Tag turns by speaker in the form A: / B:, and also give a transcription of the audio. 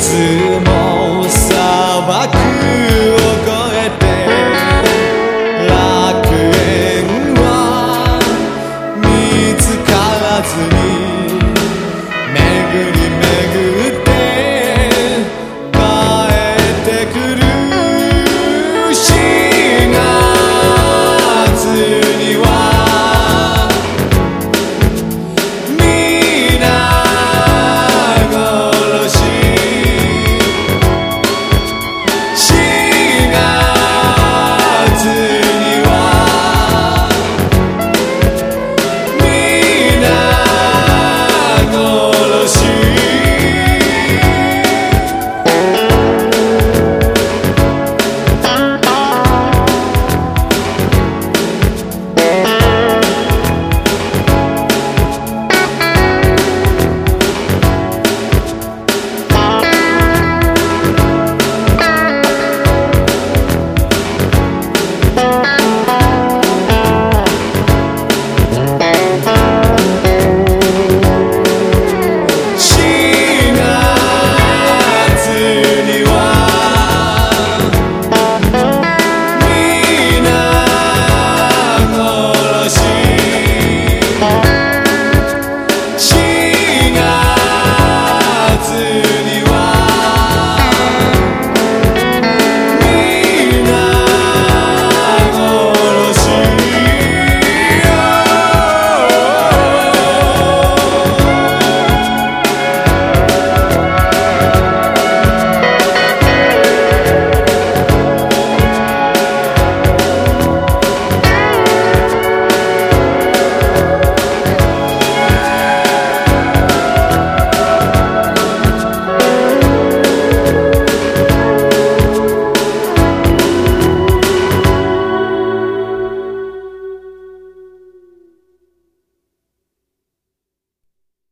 A: see.